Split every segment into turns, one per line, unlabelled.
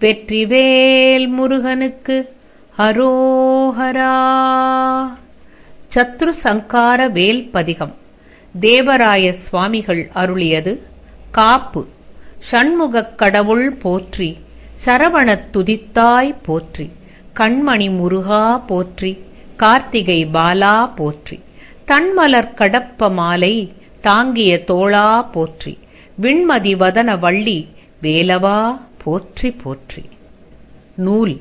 வெற்றிவேல் முருகனுக்கு அரோஹரா. சத்ரு சங்கார வேல் பதிகம். தேவராய சுவாமிகள் அருளியது காப்பு. ஷண்முகக் கடவுள் போற்றி சரவணத் துதித்தாய் போற்றி கண்மணி முருகா போற்றி கார்த்திகை பாலா போற்றி தன்மலர் கடப்ப மாலை தாங்கிய தோளா போற்றி விண்மதி வதன வள்ளி வேலவா. போற்றி போற்றி. நூல்.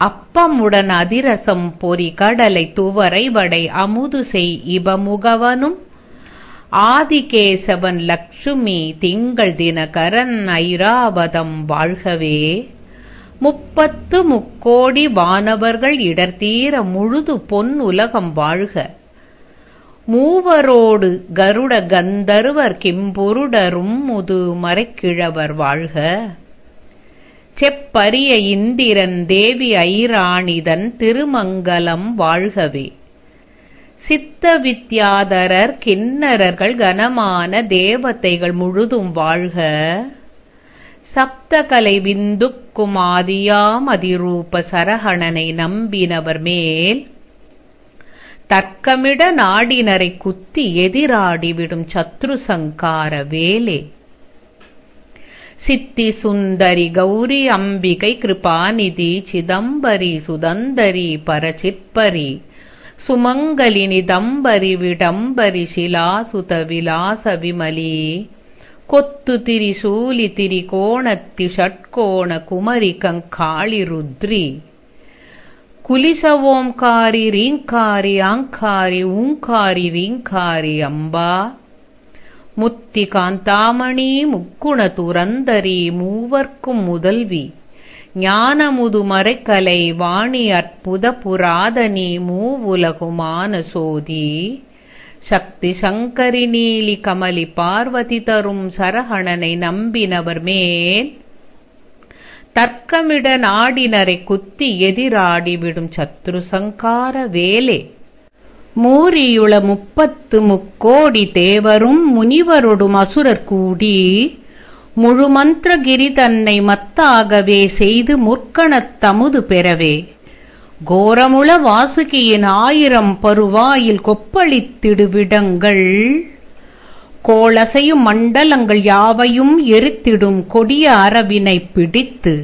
அப்பமுடன் அதிரசம் பொறி கடலை துவரை வடை அமுது செய் இபமுகவனும். ஆதிகேசவன் லக்ஷ்மி திங்கள் தினகரன் ஐராவதம் வாழ்கவே. முப்பத்து முக்கோடி வானவர்கள் இடர்தீர முழுது பொன் உலகம் வாழ்க. மூவரோடு கருட கந்தர்வர் கிம்புருடரும் முது மறைக்கிழவர் வாழ்க. செப்பரிய இந்திரன் தேவி ஐராணிதன் திருமங்கலம் வாழ்கவே. சித்த வித்யாதரர் கிண்ணரர்கள் கனமான தேவதைகள் முழுதும் வாழ்க. சப்தகலை விந்துக்குமாதியாம் அதிரூப சரகணனை நம்பினவர் மேல் தர்க்கமிட நாடினரை குத்தி எதிராடிவிடும் சத்ரு சங்கார வேலே. சித்தி சுந்தரி கௌரி அம்பிகை கிருபாநிதி சிதம்பரி சுதந்தரி பரச்சிற்பரி சுமங்கலினி தம்பரி விடம்பரி சிலாசுத விலாச விமலி. கொத்து திரி சூலி திரி கோணத்தி ஷட்கோண குமரி கங்காளி ருத்ரி. குலிச ரீங்காரி ஆங்காரி ஊங்காரி ரீங்காரி அம்பா. முத்தி காந்தாமணி முக்குண துரந்தரி மூவர்க்கும் முதல்வி. ஞானமுது மறைக்கலை வாணி அற்புத புராதனி மூவுலகுமான சோதி சக்தி சங்கரி நீலி கமலி பார்வதி தரும் சரகணனை நம்பினவர் மேல் தர்க்கமிட நாடினரை குத்தி எதிராடிவிடும் சத்ரு சங்கார வேலே. மூரியுள முப்பத்து முக்கோடி தேவரும் முனிவரொடும் அசுரர் கூடி முழுமந்திரகிரி தன்னை மத்தாகவே செய்து முற்கணத் தமுது பெறவே. கோரமுள வாசுகியின் ஆயிரம் பருவாயில் கொப்பளித்திடுவிடங்கள் கோளசையும் மண்டலங்கள் யாவையும் எரித்திடும் கொடிய அரவினை பிடித்து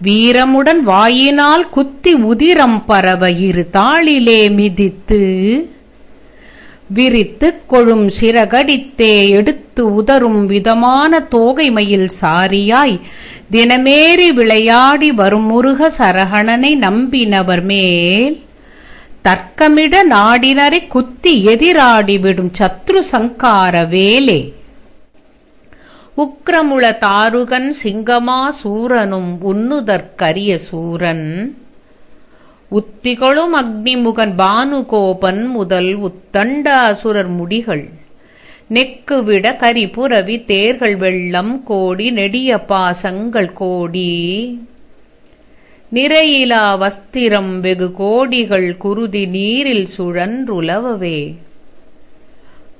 வீரமுடன் வாயினால் குத்தி உதிரம் பரவ இரு தாளிலே மிதித்து விரித்துக் கொழும் சிறகடித்தே எடுத்து உதரும் விதமான தோகைமையில் சாரியாய் தினமேறி விளையாடி வரும் முருக சரகணனை நம்பினவர் மேல் தர்க்கமிட நாடினரை குத்தி எதிராடிவிடும் சத்ரு சங்கார வேலே. உக்ரமுள தாருகன் சிங்கமா சூரனும் உன்னுதற்கரிய சூரன். உத்திகளும் அக்னிமுகன் பானுகோபன் முதல் உத்தண்ட அசுரர் முடிகள். நெக்குவிட கரிபுரவி தேர்கள் வெள்ளம் கோடி நெடிய பாசங்கள் கோடி. நிறையிலா வஸ்திரம் வெகு கோடிகள் குருதி நீரில் சுழன்றுலவவே.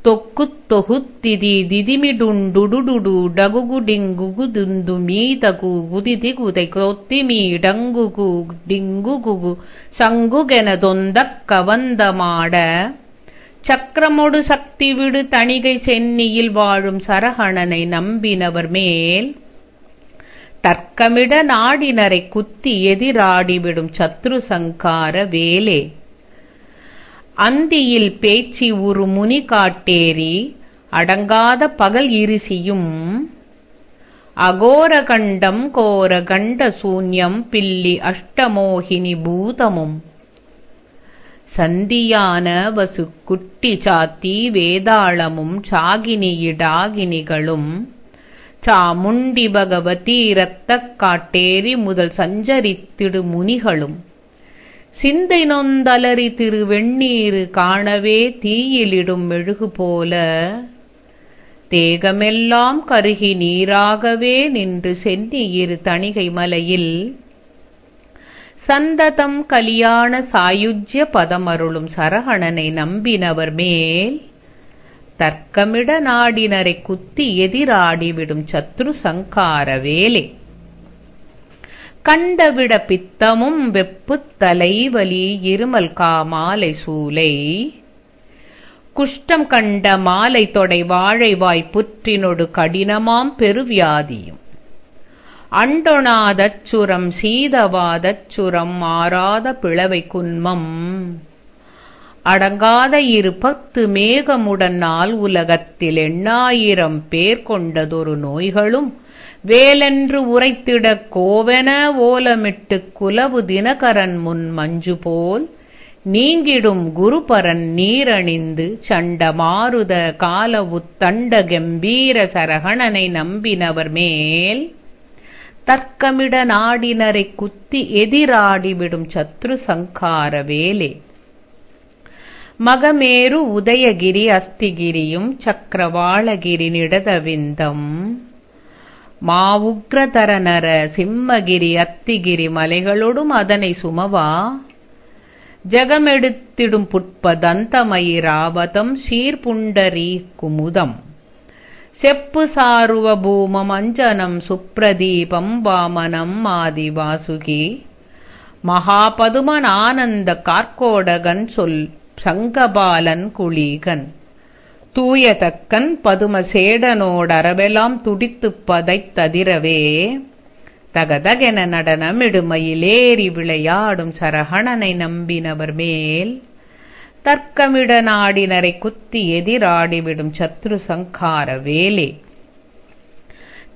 தொக்குத் தொகுத்திதி திதிமிடுண்டுடுடு டகுகுடிங்குகுதுந்து மீதகு குதிதிகுதை கொத்திமீ டங்குகு சங்குகென தொந்தக் கவந்தமாட சக்கரமொடு சக்தி விடு தணிகை சென்னியில் வாழும் சரகணனை நம்பினவர் மேல் தர்க்கமிட நாடினரை குத்தி எதிராடிவிடும் சத்ரு சங்கார வேலே. அந்தியில் பேச்சி ஒரு முனி காட்டேரி அடங்காத பகல் இருசியும் அகோரகண்டம் கோரகண்ட சூன்யம் பில்லி அஷ்டமோகினி பூதமும். சந்தியான வசு குட்டி சாத்தி வேதாளமும் சாகினியிடாகினிகளும் சாமுண்டி பகவதி இரத்தக் காட்டேரி முதல் சஞ்சரித்திடு முனிகளும். சிந்தை நொந்தலரி திரு வெண்ணீரு காணவே தீயிலிடும் மெழுகு போல. தேகமெல்லாம் கருகி நீராகவே நின்று சென்னியிரு தணிகை மலையில். சந்ததம் கலியாண சாயுஜ்ய பதமருளும் சரகணனை நம்பினவர் மேல். தர்க்கமிட நாடினரை குத்தி எதிராடிவிடும் சத்ரு சங்கார வேலே. கண்டவிட பித்தமும் வெப்புத் தலைவலி இருமல் காமாலை சூலை. குஷ்டம் கண்ட மாலை தொடை வாழைவாய் புற்றினொடு கடினமாம் பெருவியாதியும். அண்டொணாதச்சுரம் சீதவாதச்சுரம் மாறாத பிளவை குன்மம். அடங்காத இரு பத்து மேகமுடன் நாள் உலகத்தில் எண்ணாயிரம் பேர் கொண்டதொரு நோய்களும் வேலென்று உரைத்திடக் கோவென ஓலமிட்டுக் குலவு தினகரன் முன் மஞ்சு போல் நீங்கிடும் குருபரன் நீரணிந்து சண்டமாருத காலவு காலவுத்தண்ட கம்பீர சரகணனை நம்பினவர் மேல் தர்க்கமிட நாடினரைக் குத்தி எதிராடிவிடும் சத்ரு சங்கார வேலே. மகமேரு உதயகிரி அஸ்திகிரியும் சக்கரவாளகிரி நிடதவிந்தம். மாவுக்ரதரநர சிம்மகிரி அத்திகிரி மலைகளொடும் அதனை சுமவா. ஜகமெடுத்திடும் புட்பதந்தமயிராவதம் சீர்புண்டரீ குமுதம் செப்பு சாருவ பூமம் அஞ்சனம் சுப்ரதீபம் வாமனம் மாதி வாசுகி மகாபதுமன் ஆனந்த கார்கோடகன் சொல் சங்கபாலன் குளீகன் தூயதக்கன் பதுமசேடனோடரவெல்லாம் துடித்துப் பதைத்ததிரவே தகதகென நடனமிடுமையிலேறி விளையாடும் சரகணனை நம்பினவர் மேல். தர்க்கமிட நாடினரை குத்தி எதிராடிவிடும் சத்ரு சங்கார வேலே.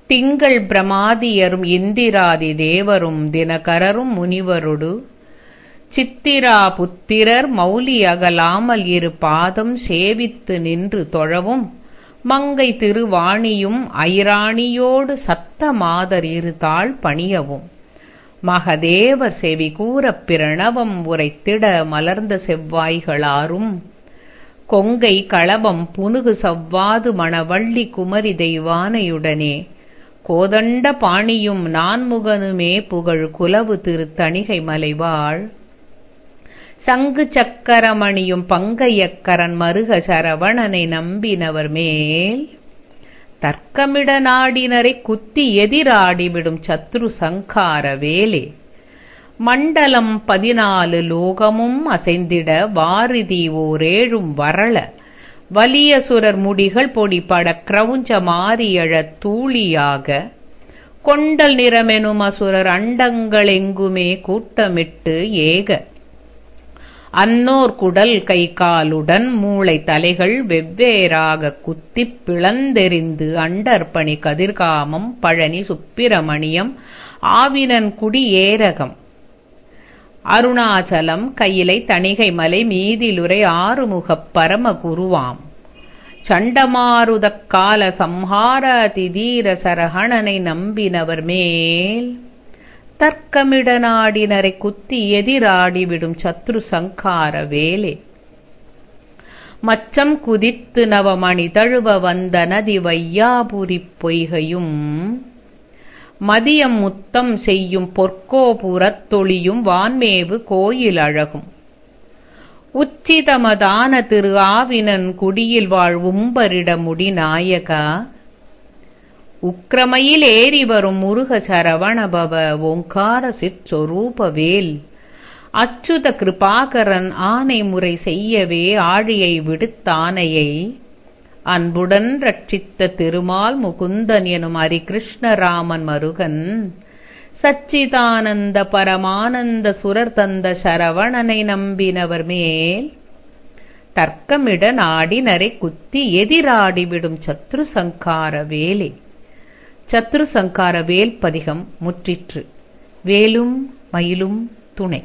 திங்கள் பிரமாதியரும் இந்திராதி தேவரும் தினகரரும் முனிவருடு சித்திரா புத்திரர் மௌலி அகலாமல் இரு பாதம் சேவித்து நின்று தொழவும் மங்கை திருவாணியும் ஐராணியோடு சத்த மாதர் இருதாள் பணியவும். மகதேவர் செவி கூறப் பிரணவம் உரைத்திட மலர்ந்த செவ்வாய்களாரும் கொங்கை களபம் புனுகு சவ்வாது மணவள்ளி குமரி தெய்வானையுடனே கோதண்ட பாணியும் நான்முகனுமே புகழ் குலவு திருத்தணிகை மலைவாழ். சங்கு சக்கரமணியும் பங்கையக்கரன் மருக சரவணனை நம்பினவர் மேல். தர்க்கமிட நாடினரை குத்தி எதிராடிவிடும் சத்ரு சங்கார வேலே. மண்டலம் பதினாலு லோகமும் அசைந்திட வாரிதி ஓரேழும் வரள. வலிய சுரர் முடிகள் பொடிபட கிரவுஞ்ச மாரியழத் தூளியாக. கொண்டல் நிறமெனும் அசுரர் அண்டங்களெங்குமே கூட்டமிட்டு ஏக. அன்னோர் குடல் கை காலுடன் மூளை தலைகள் வெவ்வேறாக குத்திப் பிளந்தெறிந்து அண்டர்பணி கதிர்காமம் பழனி சுப்பிரமணியம் ஆவினன் குடி ஏரகம். அருணாச்சலம் கையிலை தணிகை மலை மீதிலுரை ஆறுமுகப் பரம குருவாம் சண்டமாருதக்கால சம்ஹார திதீர சரகணனை நம்பினவர் மேல் தர்க்கமிட நாடினரை குத்தி எதிராடிவிடும் சத்ரு சங்கார வேலே. மச்சம் குதித்து நவமணி தழுவ வந்த நதி வையாபுரிப் பொய்கையும் மதியம் முத்தம் செய்யும் பொற்கோபுரத்தொழியும் வான்மேவு கோயில் அழகும். உச்சிதமதான திரு ஆவினன் குடியில் வாழ் உம்பரிட முடி நாயகா உக்கிரமையில் ஏறி வரும் முருக சரவணபவ ஓங்கார சிற்சொரூபவேல். அச்சுத கிருபாகரன் ஆனை முறை செய்யவே ஆழியை விடுத்தானையை அன்புடன் ரட்சித்த திருமால் முகுந்தன் எனும் அரிகிருஷ்ணராமன் மருகன் சச்சிதானந்த பரமானந்த சுரர் தந்த சரவணனை நம்பினவர் மேல் தர்க்கமிட நாடினரை குத்தி எதிராடிவிடும் சத்ரு சங்கார வேலே சத்ரு சங்கார வேல் பதிகம் முற்றிற்று. வேலும் மயிலும் துணை.